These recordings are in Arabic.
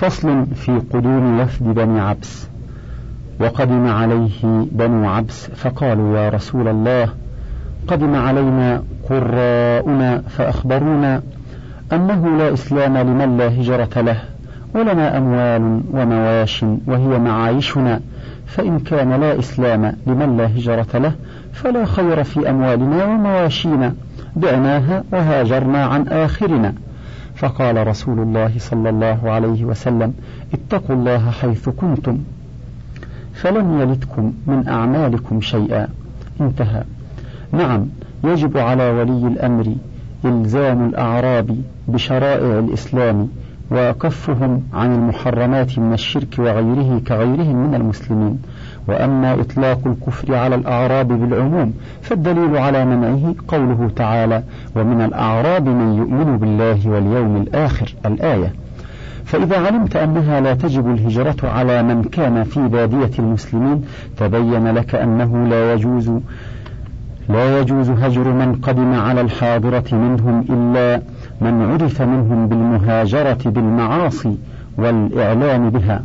فصل في قدوم وفد بني عبس. وقدم عليه بنو عبس فقالوا يا رسول الله قدم علينا قراؤنا فأخبرونا أنه لا إسلام لمن لا هجرة له ولنا أموال ومواش وهي معايشنا فإن كان لا إسلام لمن لا هجرة له فلا خير في أموالنا ومواشينا. بعناها وهاجرنا عن آخرنا. فقال رسول الله صلى الله عليه وسلم اتقوا الله حيث كنتم فلن يلدكم من أعمالكم شيئا. انتهى. نعم يجب على ولي الأمر إلزام الأعراب بشرائع الإسلام وكفهم عن المحرمات من الشرك وغيره كغيرهم من المسلمين. وأما إطلاق الكفر على الأعراب بالعموم فالدليل على منعه قوله تعالى ومن الأعراب من يؤمن بالله واليوم الآخر الآية. فإذا علمت أنها لا تجب الهجرة على من كان في بادية المسلمين تبين لك أنه لا يجوز لا يجوز هجر من قدم على الحاضرة منهم إلا من عرف منهم بالمهاجرة بالمعاصي والإعلان بها.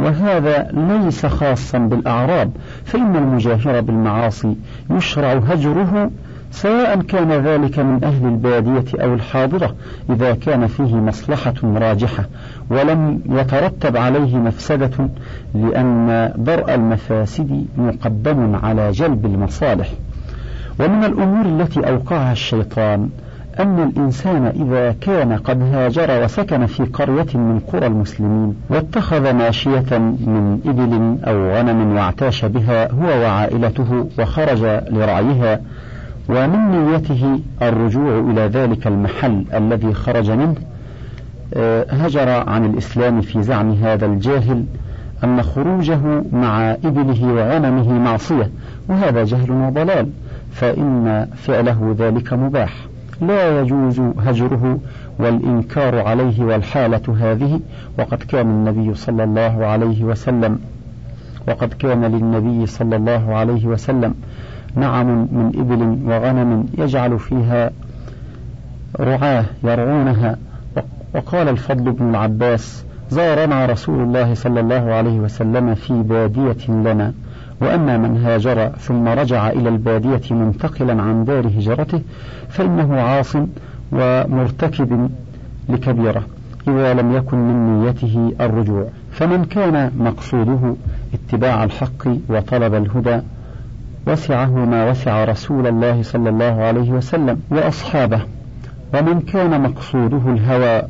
وهذا ليس خاصا بالأعراب. فإن المجاهر بالمعاصي يشرع هجره سواء كان ذلك من أهل البادية أو الحاضرة إذا كان فيه مصلحة راجحة ولم يترتب عليه مفسدة لأن درء المفاسد مقدم على جلب المصالح. ومن الأمور التي أوقعها الشيطان أن الإنسان إذا كان قد هاجر وسكن في قرية من قرى المسلمين واتخذ ماشية من إبل أو غنم واعتاش بها هو وعائلته وخرج لرعيها ومن نيته الرجوع إلى ذلك المحل الذي خرج منه. آه، هجر عن الإسلام في زعم هذا الجاهل أن خروجه مع إبله وغنمه معصية وهذا جهل وضلال فإن فعله ذلك مباح. لا يجوز هجره والإنكار عليه والحالة هذه وقد كان النبي صلى الله عليه وسلم وقد كان للنبي صلى الله عليه وسلم نعم من إبل وغنم يجعل فيها رعاه يرعونها. وقال الفضل بن العباس زارنا رسول الله صلى الله عليه وسلم في بادية لنا. وأما من هاجر ثم رجع إلى البادية منتقلا عن دار هجرته فإنه عاص ومرتكب لكبيرة إذا لم يكن من نيته الرجوع. فمن كان مقصوده اتباع الحق وطلب الهدى وسعه ما وسع رسول الله صلى الله عليه وسلم وأصحابه. ومن كان مقصوده الهوى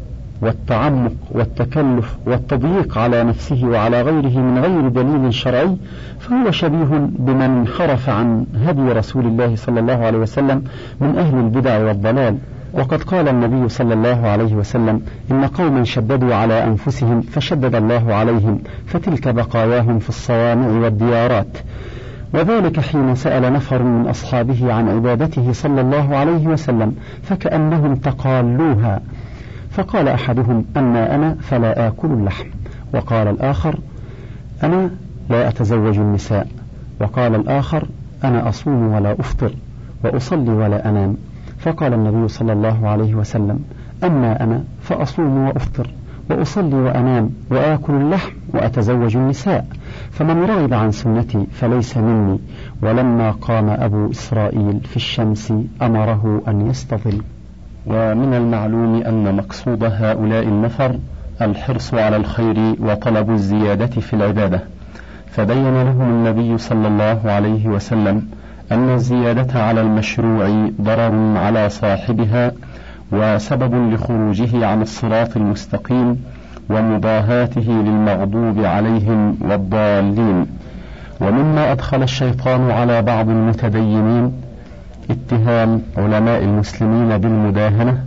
والتعمق والتكلف والتضييق على نفسه وعلى غيره من غير دليل شرعي فهو شبيه بمن انحرف عن هدي رسول الله صلى الله عليه وسلم من أهل البدع والضلال. وقد قال النبي صلى الله عليه وسلم إن قوما شددوا على أنفسهم فشدد الله عليهم فتلك بقاياهم في الصوامع والديارات. وذلك حين سأل نفر من أصحابه عن عبادته صلى الله عليه وسلم فكأنهم تقالوها. فقال أحدهم أما أنا فلا آكل اللحم. وقال الآخر أنا لا أتزوج النساء. وقال الآخر أنا أصوم ولا أفطر وأصلي ولا أنام. فقال النبي صلى الله عليه وسلم أما أنا فأصوم وأفطر وأصلي وأنام وآكل اللحم وأتزوج النساء. فمن رغب عن سنتي فليس مني. ولما قام أبو إسرائيل في الشمس أمره أن يستظل. ومن المعلوم أن مقصود هؤلاء النفر الحرص على الخير وطلب الزيادة في العبادة. فبين لهم النبي صلى الله عليه وسلم أن الزيادة على المشروع ضرر على صاحبها وسبب لخروجه عن الصراط المستقيم ومضاهاته للمغضوب عليهم والضالين. ومما أدخل الشيطان على بعض المتدينين اتهام علماء المسلمين بالمداهنة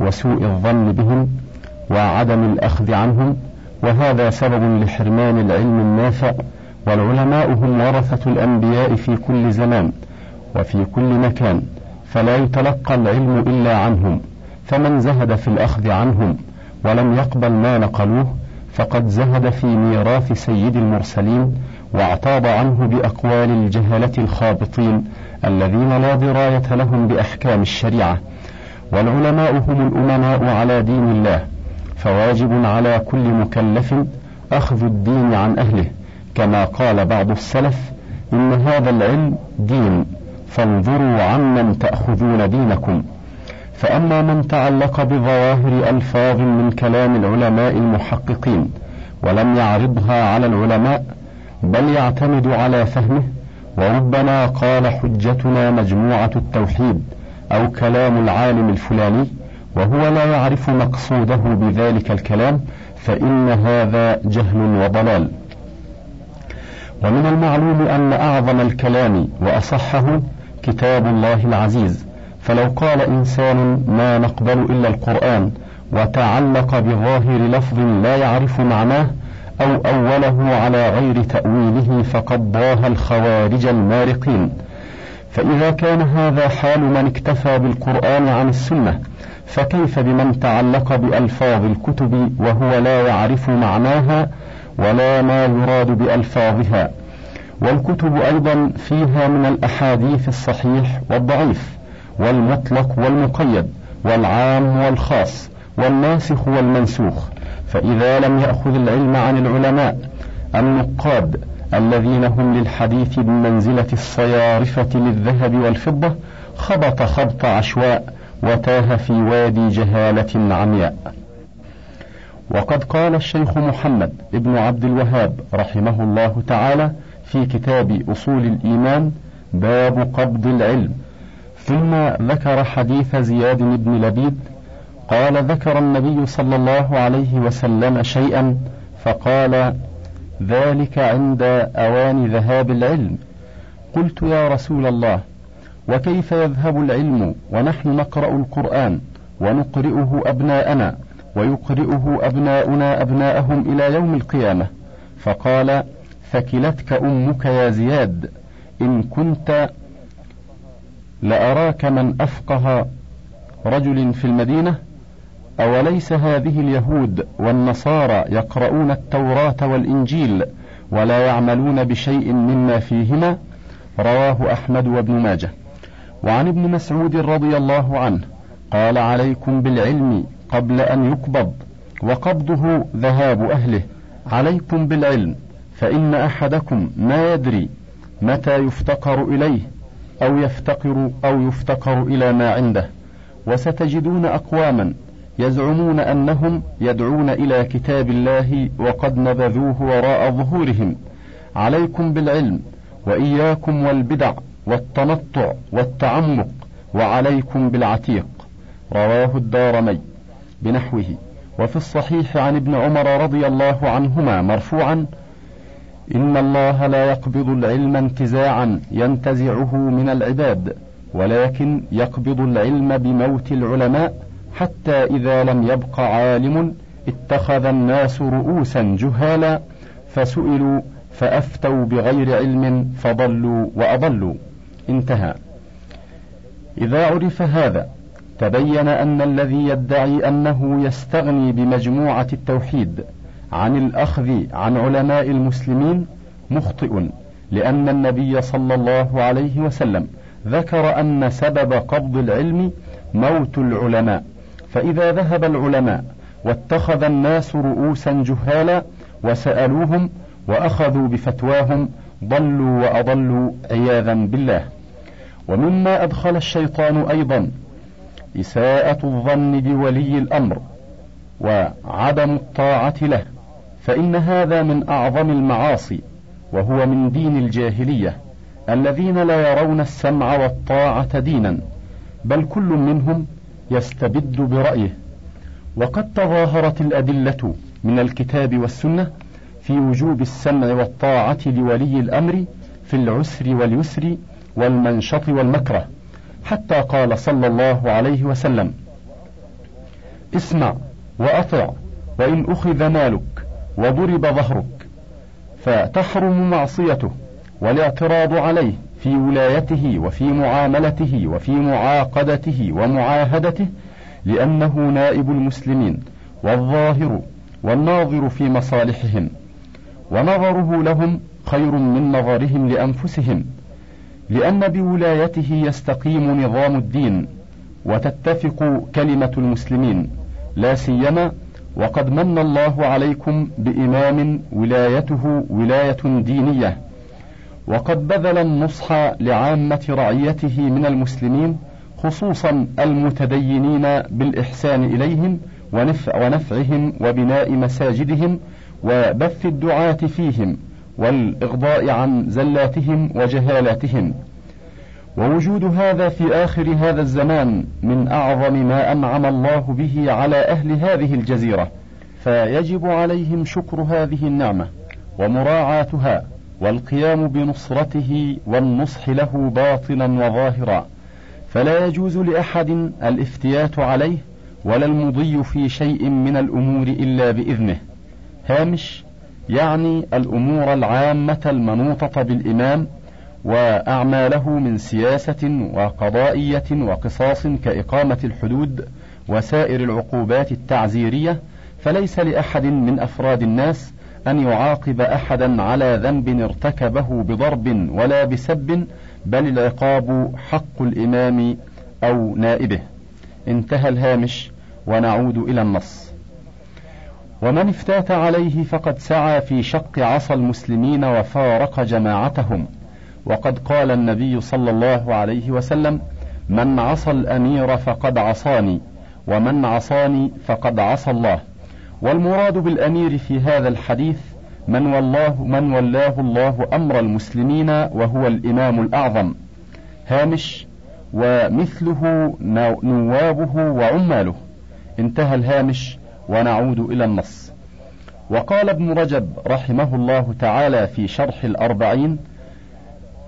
وسوء الظن بهم وعدم الأخذ عنهم وهذا سبب لحرمان العلم النافع والعلماء هم ورثة الأنبياء في كل زمان وفي كل مكان فلا يتلقى العلم إلا عنهم فمن زهد في الأخذ عنهم ولم يقبل ما نقلوه فقد زهد في ميراث سيد المرسلين واعتاض عنه بأقوال الجهلة الخابطين الذين لا دراية لهم بأحكام الشريعة. والعلماء هم الأمناء على دين الله. فواجب على كل مكلف أخذ الدين عن أهله. كما قال بعض السلف إن هذا العلم دين فانظروا عمن تأخذون دينكم. فأما من تعلق بظواهر ألفاظ من كلام العلماء المحققين ولم يعرضها على العلماء بل يعتمد على فهمه وربما قال حجتنا مجموعة التوحيد أو كلام العالم الفلاني وهو لا يعرف مقصوده بذلك الكلام فإن هذا جهل وضلال. ومن المعلوم أن أعظم الكلام وأصحه كتاب الله العزيز. فلو قال إنسان ما نقبل إلا القرآن وتعلق بظاهر لفظ لا يعرف معناه أو أوله على غير تأويله فقد ضاه الخوارج المارقين. فإذا كان هذا حال من اكتفى بالقرآن عن السنة فكيف بمن تعلق بألفاظ الكتب وهو لا يعرف معناها ولا ما يراد بألفاظها؟ والكتب أيضا فيها من الأحاديث الصحيح والضعيف والمطلق والمقيد والعام والخاص والناسخ والمنسوخ. فإذا لم يأخذ العلم عن العلماء النقاد الذين هم للحديث بمنزلة الصيارفة للذهب والفضة خبط خبط عشواء وتاه في وادي جهالة عمياء. وقد قال الشيخ محمد ابن عبد الوهاب رحمه الله تعالى في كتاب أصول الإيمان باب قبض العلم. ثم ذكر حديث زياد بن لبيد قال ذكر النبي صلى الله عليه وسلم شيئا فقال ذلك عند أوان ذهاب العلم. قلت يا رسول الله وكيف يذهب العلم ونحن نقرأ القرآن ونقرئه أبناءنا ويقرئه أبناؤنا أبناءهم إلى يوم القيامة؟ فقال ثكلتك أمك يا زياد إن كنت لأراك من أفقه رجل في المدينة أوليس هذه اليهود والنصارى يقرؤون التوراة والإنجيل ولا يعملون بشيء مما فيهما؟ رواه أحمد وابن ماجه. وعن ابن مسعود رضي الله عنه قال عليكم بالعلم قبل أن يقبض وقبضه ذهاب أهله. عليكم بالعلم فإن أحدكم ما يدري متى يفتقر إليه أو يفتقر أو يفتقر إلى ما عنده وستجدون أقواما يزعمون أنهم يدعون إلى كتاب الله وقد نبذوه وراء ظهورهم. عليكم بالعلم وإياكم والبدع والتنطع والتعمق وعليكم بالعتيق. رواه الدارمي بنحوه. وفي الصحيح عن ابن عمر رضي الله عنهما مرفوعا إن الله لا يقبض العلم انتزاعا ينتزعه من العباد ولكن يقبض العلم بموت العلماء حتى إذا لم يبق عالم اتخذ الناس رؤوسا جهالا فسئلوا فأفتوا بغير علم فضلوا وأضلوا. انتهى. إذا عرف هذا تبين أن الذي يدعي أنه يستغني بمجموعة التوحيد عن الأخذ عن علماء المسلمين مخطئ لأن النبي صلى الله عليه وسلم ذكر أن سبب قبض العلم موت العلماء. فإذا ذهب العلماء واتخذ الناس رؤوسا جهالا وسألوهم وأخذوا بفتواهم ضلوا وأضلوا عياذا بالله. ومما أدخل الشيطان أيضا إساءة الظن بولي الأمر وعدم الطاعة له فإن هذا من أعظم المعاصي وهو من دين الجاهلية الذين لا يرون السمع والطاعة دينا بل كل منهم يستبد برأيه. وقد تظاهرت الأدلة من الكتاب والسنة في وجوب السمع والطاعة لولي الأمر في العسر واليسر والمنشط والمكره حتى قال صلى الله عليه وسلم اسمع وأطع وإن أخذ مالك وضرب ظهرك فتحرم معصيته والاعتراض عليه في ولايته وفي معاملته وفي معاقدته ومعاهدته لأنه نائب المسلمين والظاهر والناظر في مصالحهم ونظره لهم خير من نظرهم لأنفسهم لأن بولايته يستقيم نظام الدين وتتفق كلمة المسلمين لا سيما وقد من الله عليكم بإمام ولايته ولاية دينية. وقد بذل النصح لعامة رعيته من المسلمين خصوصا المتدينين بالإحسان إليهم ونفع ونفعهم وبناء مساجدهم وبث الدعاة فيهم والإغضاء عن زلاتهم وجهالاتهم. ووجود هذا في آخر هذا الزمان من أعظم ما أنعم الله به على أهل هذه الجزيرة فيجب عليهم شكر هذه النعمة ومراعاتها والقيام بنصرته والنصح له باطنا وظاهرا. فلا يجوز لأحد الافتيات عليه ولا المضي في شيء من الأمور إلا بإذنه. هامش يعني الأمور العامة المنوطة بالإمام وأعماله من سياسة وقضائية وقصاص كإقامة الحدود وسائر العقوبات التعزيرية فليس لأحد من أفراد الناس أن يعاقب أحدا على ذنب ارتكبه بضرب ولا بسب بل العقاب حق الإمام أو نائبه. انتهى الهامش ونعود إلى النص. ومن افتات عليه فقد سعى في شق عصا المسلمين وفارق جماعتهم. وقد قال النبي صلى الله عليه وسلم من عصى الأمير فقد عصاني ومن عصاني فقد عصى الله. والمراد بالأمير في هذا الحديث من والله من ولاه الله أمر المسلمين وهو الإمام الأعظم. هامش ومثله نوابه وعماله. انتهى الهامش ونعود إلى النص. وقال ابن رجب رحمه الله تعالى في شرح الأربعين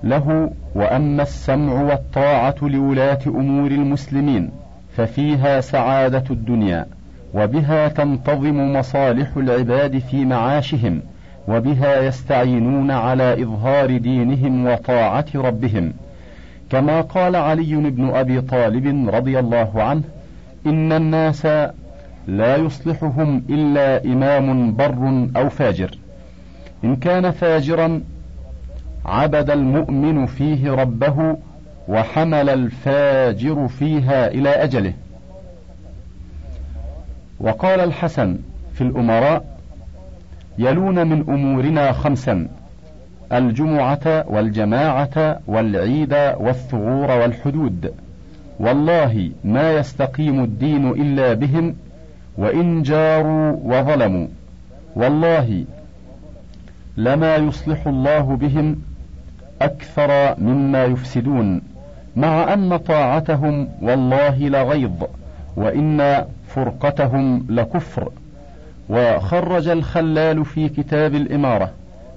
له وأما السمع والطاعة لولاة أمور المسلمين ففيها سعادة الدنيا. وبها تنتظم مصالح العباد في معاشهم وبها يستعينون على إظهار دينهم وطاعة ربهم. كما قال علي بن أبي طالب رضي الله عنه إن الناس لا يصلحهم إلا إمام بر أو فاجر. إن كان فاجرا عبد المؤمن فيه ربه وحمل الفاجر فيها إلى أجله. وقال الحسن في الأمراء يلون من أمورنا خمسا الجمعة والجماعة والعيد والثغور والحدود. والله ما يستقيم الدين إلا بهم وإن جاروا وظلموا. والله لما يصلح الله بهم أكثر مما يفسدون مع أن طاعتهم والله لغيظ وإن فرقتهم لكفر. وخرج الخلال في كتاب الإمارة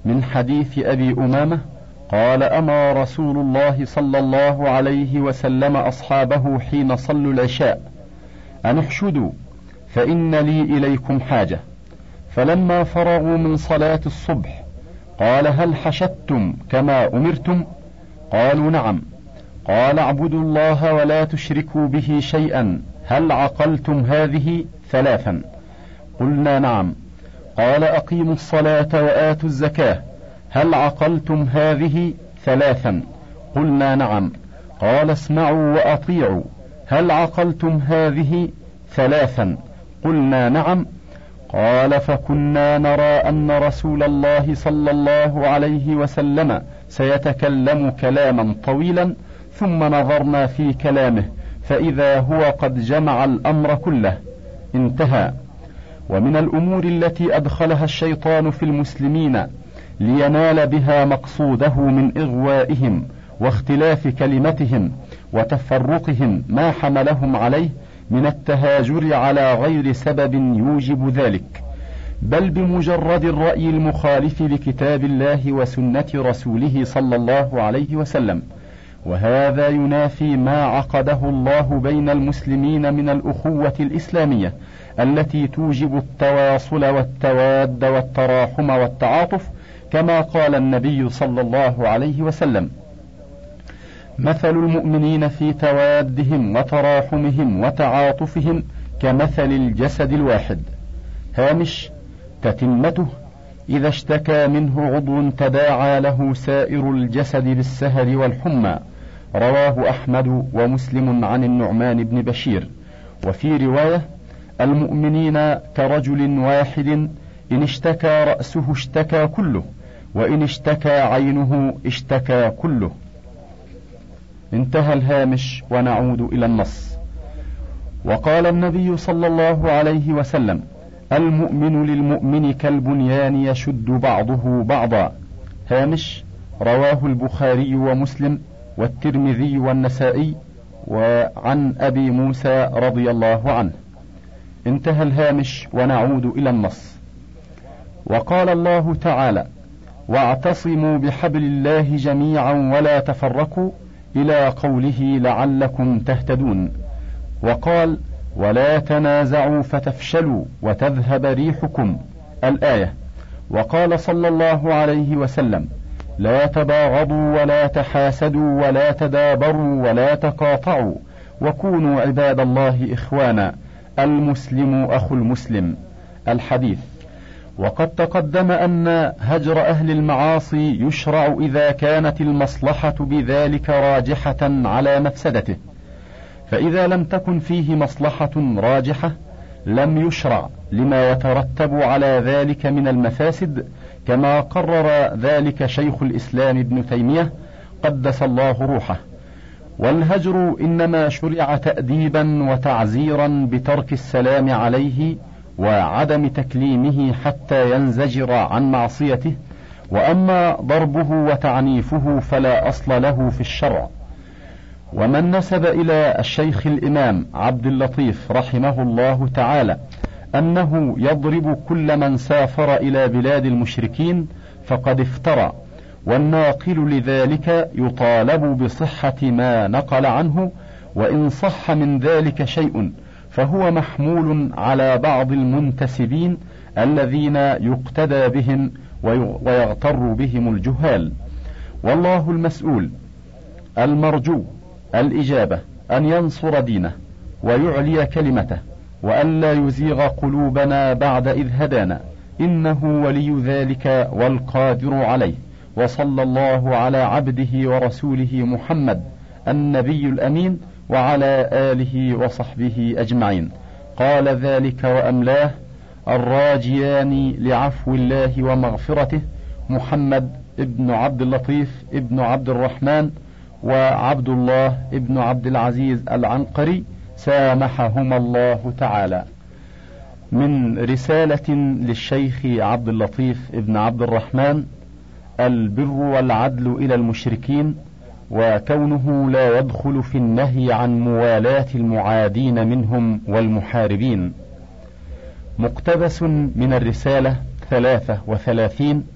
من حديث أبي أمامة قال أما رسول الله صلى الله عليه وسلم أصحابه حين صلوا العشاء أن احشدوا فإن لي إليكم حاجة. فلما فرغوا من صلاة الصبح قال هل حشدتم كما أمرتم؟ قالوا نعم. قال اعبدوا الله ولا تشركوا به شيئا. هل عقلتم هذه ثلاثا؟ قلنا نعم. قال أقيموا الصلاة وآتوا الزكاة. هل عقلتم هذه ثلاثا؟ قلنا نعم. قال اسمعوا وأطيعوا. هل عقلتم هذه ثلاثا؟ قلنا نعم. قال فكنا نرى أن رسول الله صلى الله عليه وسلم سيتكلم كلاما طويلا ثم نظرنا في كلامه. فإذا هو قد جمع الأمر كله انتهى. ومن الأمور التي أدخلها الشيطان في المسلمين لينال بها مقصوده من إغوائهم واختلاف كلمتهم وتفرقهم ما حملهم عليه من التهاجر على غير سبب يوجب ذلك. بل بمجرد الرأي المخالف لكتاب الله وسنة رسوله صلى الله عليه وسلم. وهذا ينافي ما عقده الله بين المسلمين من الأخوة الإسلامية التي توجب التواصل والتواد والتراحم والتعاطف كما قال النبي صلى الله عليه وسلم. مثل المؤمنين في توادهم وتراحمهم وتعاطفهم كمثل الجسد الواحد. هامش تتمته إذا اشتكى منه عضو تداعى له سائر الجسد بالسهر والحمى. رواه أحمد ومسلم عن النعمان بن بشير. وفي رواية المؤمنين كرجل واحد إن اشتكى رأسه اشتكى كله وإن اشتكى عينه اشتكى كله. انتهى الهامش ونعود إلى النص. وقال النبي صلى الله عليه وسلم المؤمن للمؤمن كالبنيان يشد بعضه بعضا. هامش رواه البخاري ومسلم. والترمذي والنسائي وعن أبي موسى رضي الله عنه. انتهى الهامش ونعود إلى النص. وقال الله تعالى واعتصموا بحبل الله جميعا ولا تفرقوا إلى قوله لعلكم تهتدون وقال ولا تنازعوا فتفشلوا وتذهب ريحكم الآية. وقال صلى الله عليه وسلم لا تباغضوا ولا تحاسدوا ولا تدابروا ولا تقاطعوا. وكونوا عباد الله إخوانا. المسلم أخو المسلم. الحديث. وقد تقدم أن هجر أهل المعاصي يشرع إذا كانت المصلحة بذلك راجحة على مفسدته. فإذا لم تكن فيه مصلحة راجحة لم يشرع لما يترتب على ذلك من المفاسد كما قرر ذلك شيخ الإسلام ابن تيمية قدس الله روحه. والهجر إنما شرع تاديبا وتعزيرا بترك السلام عليه وعدم تكليمه حتى ينزجر عن معصيته وأما ضربه وتعنيفه فلا أصل له في الشرع. ومن نسب إلى الشيخ الإمام عبد اللطيف رحمه الله تعالى أنه يضرب كل من سافر إلى بلاد المشركين فقد افترى والناقل لذلك يطالب بصحة ما نقل عنه وإن صح من ذلك شيء فهو محمول على بعض المنتسبين الذين يقتدى بهم ويغتر بهم الجهال. والله المسؤول المرجو الإجابة أن ينصر دينه ويعلي كلمته. وألا يزيغ قلوبنا بعد إذ هدانا. إنه ولي ذلك والقادر عليه. وصلى الله على عبده ورسوله محمد النبي الأمين وعلى آله وصحبه أجمعين. قال ذلك وأملاه الراجيان لعفو الله ومغفرته محمد ابن عبد اللطيف ابن عبد الرحمن وعبد الله ابن عبد العزيز العنقري سامحهما الله تعالى. من رسالة للشيخ عبد اللطيف ابن عبد الرحمن البر والعدل إلى المشركين وكونه لا يدخل في النهي عن موالاة المعادين منهم والمحاربين. مقتبس من الرسالة ثلاثة وثلاثين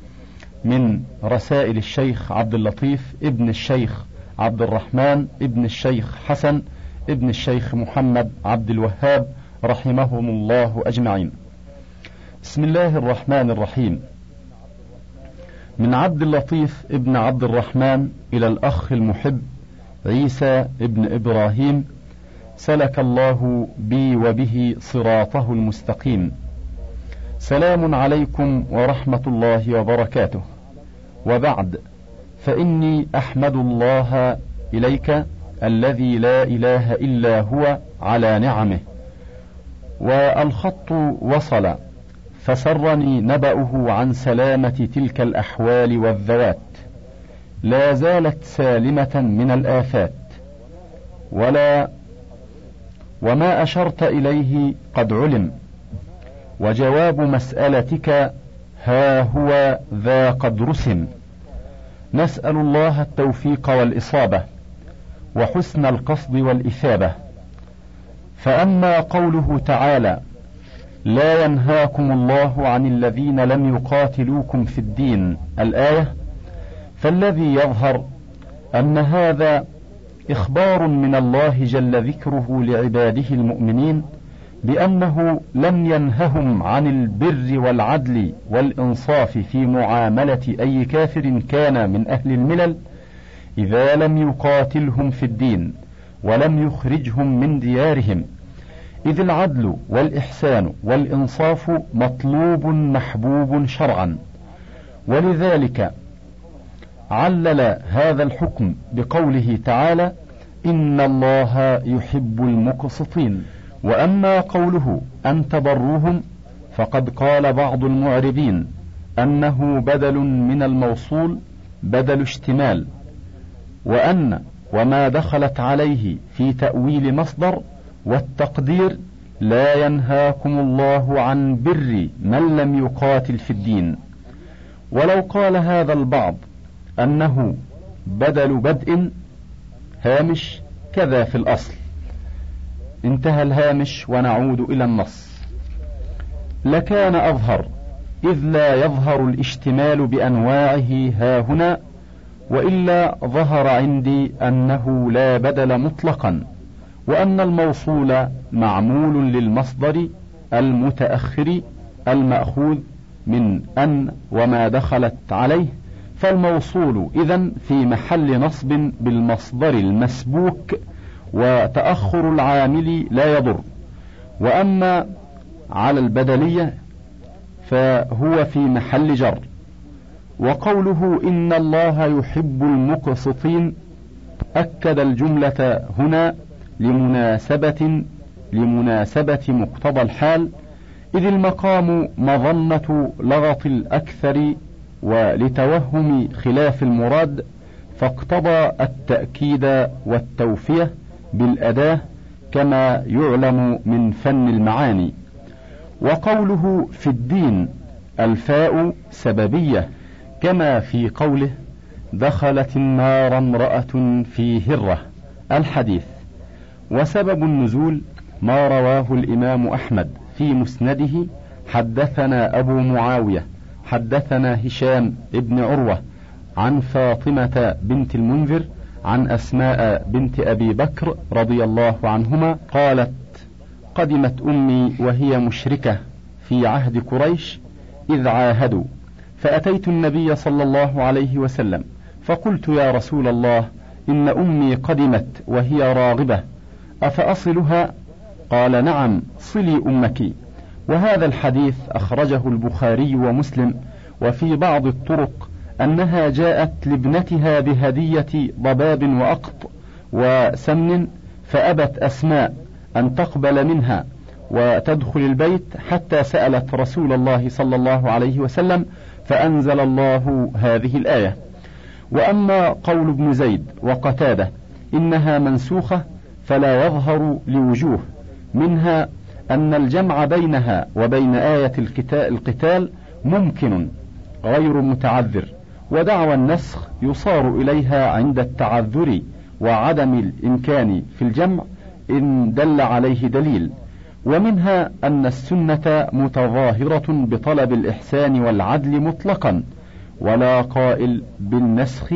من رسائل الشيخ عبد اللطيف ابن الشيخ عبد الرحمن ابن الشيخ حسن ابن الشيخ محمد عبد الوهاب رحمهم الله أجمعين. بسم الله الرحمن الرحيم. من عبد اللطيف ابن عبد الرحمن إلى الأخ المحب عيسى ابن إبراهيم سلك الله بي وبه صراطه المستقيم. سلام عليكم ورحمة الله وبركاته. وبعد فإني أحمد الله إليك الذي لا إله إلا هو على نعمه. والخط وصل فسرني نبأه عن سلامة تلك الأحوال والذوات. لا زالت سالمة من الآفات. ولا وما أشرت إليه قد علم. وجواب مسألتك ها هو ذا قد رسم نسأل الله التوفيق والإصابة. وحسن القصد والإثابة. فأما قوله تعالى لا ينهاكم الله عن الذين لم يقاتلوكم في الدين الآية فالذي يظهر أن هذا إخبار من الله جل ذكره لعباده المؤمنين بأنه لم ينههم عن البر والعدل والإنصاف في معاملة أي كافر كان من أهل الملل إذا لم يقاتلهم في الدين ولم يخرجهم من ديارهم إذ العدل والإحسان والإنصاف مطلوب محبوب شرعا. ولذلك علل هذا الحكم بقوله تعالى إن الله يحب المقسطين. وأما قوله أن تبروهم فقد قال بعض المعربين أنه بدل من الموصول بدل اشتمال. وأن وما دخلت عليه في تأويل مصدر والتقدير لا ينهاكم الله عن بر من لم يقاتل في الدين. ولو قال هذا البعض أنه بدل بدء هامش كذا في الأصل. انتهى الهامش ونعود إلى النص. لكان أظهر إذ لا يظهر الاشتمال بأنواعه ها وإلا ظهر عندي أنه لا بدل مطلقا وأن الموصول معمول للمصدر المتأخر المأخوذ من أن وما دخلت عليه فالموصول إذا في محل نصب بالمصدر المسبوك وتأخر العامل لا يضر. وأما على البدلية فهو في محل جر. وقوله إن الله يحب المقسطين أكد الجملة هنا لمناسبة لمناسبة مقتضى الحال إذ المقام مظنة لغط الأكثر ولتوهم خلاف المراد فاقتضى التأكيد والتوفية بالأداة كما يعلم من فن المعاني. وقوله في الدين الفاء سببية كما في قوله دخلت النار امرأة في هرة الحديث. وسبب النزول ما رواه الإمام أحمد في مسنده حدثنا أبو معاوية حدثنا هشام ابن عروة عن فاطمة بنت المنذر عن أسماء بنت أبي بكر رضي الله عنهما قالت قدمت أمي وهي مشركة في عهد قريش إذ عاهدوا. فأتيت النبي صلى الله عليه وسلم فقلت يا رسول الله إن أمي قدمت وهي راغبة أفأصلها؟ قال نعم صلي أمك. وهذا الحديث أخرجه البخاري ومسلم وفي بعض الطرق أنها جاءت لابنتها بهدية ضباب وأقط وسمن فأبت أسماء أن تقبل منها وتدخل البيت حتى سألت رسول الله صلى الله عليه وسلم فأنزل الله هذه الآية. وأما قول ابن زيد وقتادة إنها منسوخة فلا يظهر لوجوه منها أن الجمع بينها وبين آية القتال ممكن غير متعذر ودعوى النسخ يصار إليها عند التعذر وعدم الإمكان في الجمع إن دل عليه دليل. ومنها أن السنة متظاهرة بطلب الإحسان والعدل مطلقا ولا قائل بالنسخ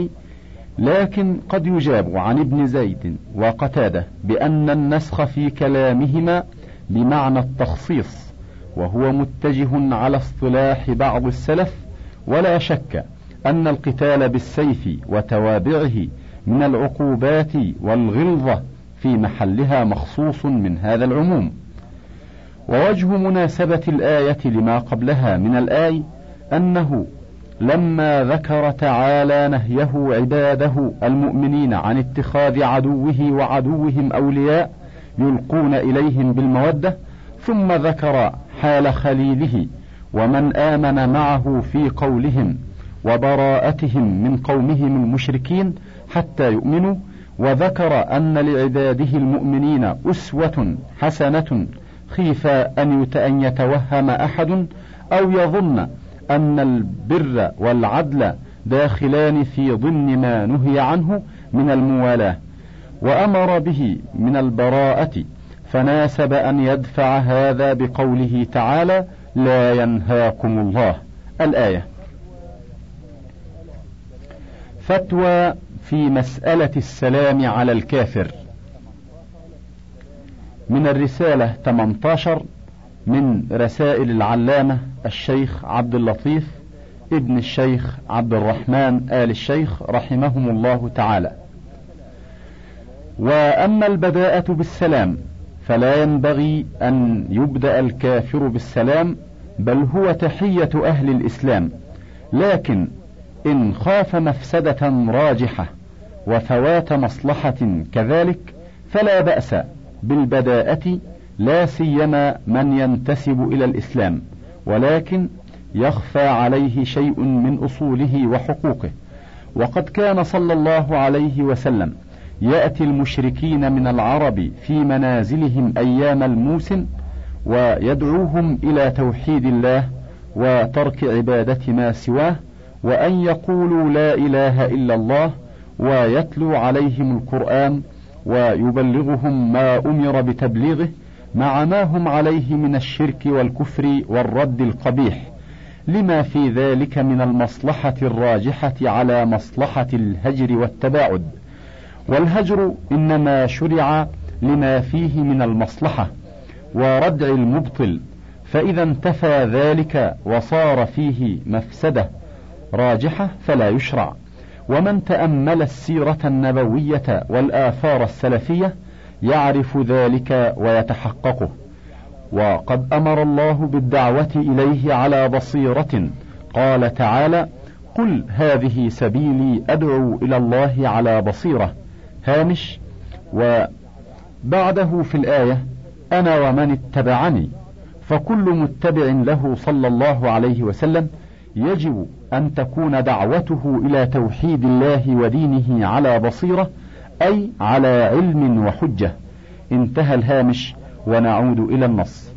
لكن قد يجاب عن ابن زيد وقتاده بأن النسخ في كلامهما بمعنى التخصيص وهو متجه على اصطلاح بعض السلف ولا شك أن القتال بالسيف وتوابعه من العقوبات والغلظة في محلها مخصوص من هذا العموم. ووجه مناسبة الآية لما قبلها من الآي أنه لما ذكر تعالى نهيه عباده المؤمنين عن اتخاذ عدوه وعدوهم أولياء يلقون إليهم بالمودة ثم ذكر حال خليله ومن آمن معه في قولهم وبراءتهم من قومهم المشركين حتى يؤمنوا وذكر أن لعباده المؤمنين أسوة حسنة خيف أن أن يتوهم أحد أو يظن أن البر والعدل داخلان في ضمن ما نهي عنه من الموالاة وأمر به من البراءة فناسب أن يدفع هذا بقوله تعالى لا ينهاكم الله الآية. فتوى في مسألة السلام على الكافر. من الرسالة 18 من رسائل العلامة الشيخ عبد اللطيف ابن الشيخ عبد الرحمن آل الشيخ رحمهم الله تعالى. وأما البداءة بالسلام فلا ينبغي أن يبدأ الكافر بالسلام بل هو تحية أهل الإسلام. لكن إن خاف مفسدة راجحة وفوات مصلحة كذلك فلا بأس بالبداءة لا سيما من ينتسب إلى الإسلام ولكن يخفى عليه شيء من أصوله وحقوقه. وقد كان صلى الله عليه وسلم يأتي المشركين من العرب في منازلهم أيام الموسم ويدعوهم إلى توحيد الله وترك عبادة ما سواه وأن يقولوا لا إله إلا الله ويتلو عليهم القرآن ويبلغهم ما أمر بتبليغه مع ما هم عليه من الشرك والكفر والرد القبيح. لما في ذلك من المصلحة الراجحة على مصلحة الهجر والتباعد. والهجر إنما شرع لما فيه من المصلحة وردع المبطل. فإذا انتفى ذلك وصار فيه مفسدة راجحة فلا يشرع. ومن تأمل السيرة النبوية والآثار السلفية يعرف ذلك ويتحققه. وقد أمر الله بالدعوة إليه على بصيرة. قال تعالى قل هذه سبيلي أدعو إلى الله على بصيرة. هامش وبعده في الآية أنا ومن اتبعني. فكل متبع له صلى الله عليه وسلم يجب أن تكون دعوته إلى توحيد الله ودينه على بصيرة أي على علم وحجة. انتهى الهامش ونعود إلى النص.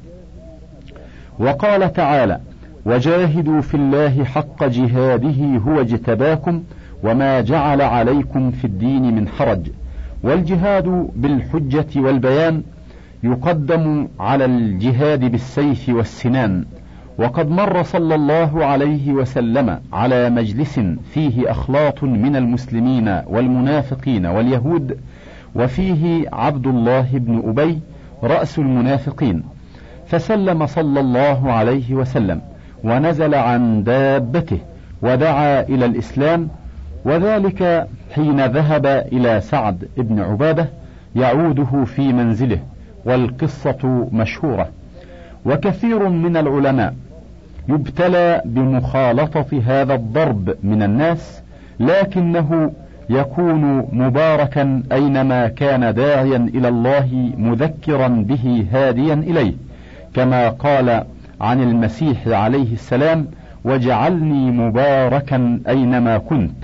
وقال تعالى وجاهدوا في الله حق جهاده هو اجتباكم وما جعل عليكم في الدين من حرج. والجهاد بالحجة والبيان يقدم على الجهاد بالسيف والسنان. وقد مر صلى الله عليه وسلم على مجلس فيه أخلاط من المسلمين والمنافقين واليهود وفيه عبد الله بن أبي رأس المنافقين. فسلم صلى الله عليه وسلم ونزل عن دابته ودعا إلى الإسلام وذلك حين ذهب إلى سعد بن عبادة يعوده في منزله والقصة مشهورة. وكثير من العلماء يبتلى بمخالطة هذا الضرب من الناس لكنه يكون مباركا أينما كان داعيا إلى الله مذكرا به هاديا إليه. كما قال عن المسيح عليه السلام وجعلني مباركا أينما كنت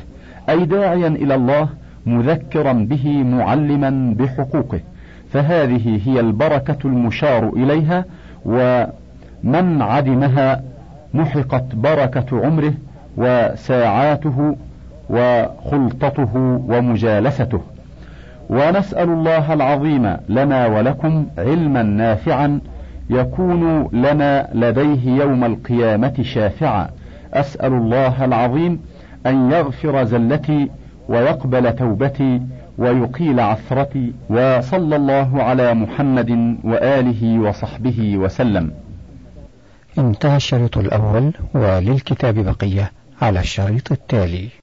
أي داعيا إلى الله مذكرا به معلما بحقوقه. فهذه هي البركة المشار إليها ومن عدمها محقت بركة عمره وساعاته وخلطته ومجالسته. ونسأل الله العظيم لنا ولكم علما نافعا يكون لنا لديه يوم القيامة شافعا. أسأل الله العظيم أن يغفر زلتي ويقبل توبتي ويقيل عثرتي. وصلى الله على محمد وآله وصحبه وسلم. انتهى الشريط الأول وللكتاب بقية على الشريط التالي.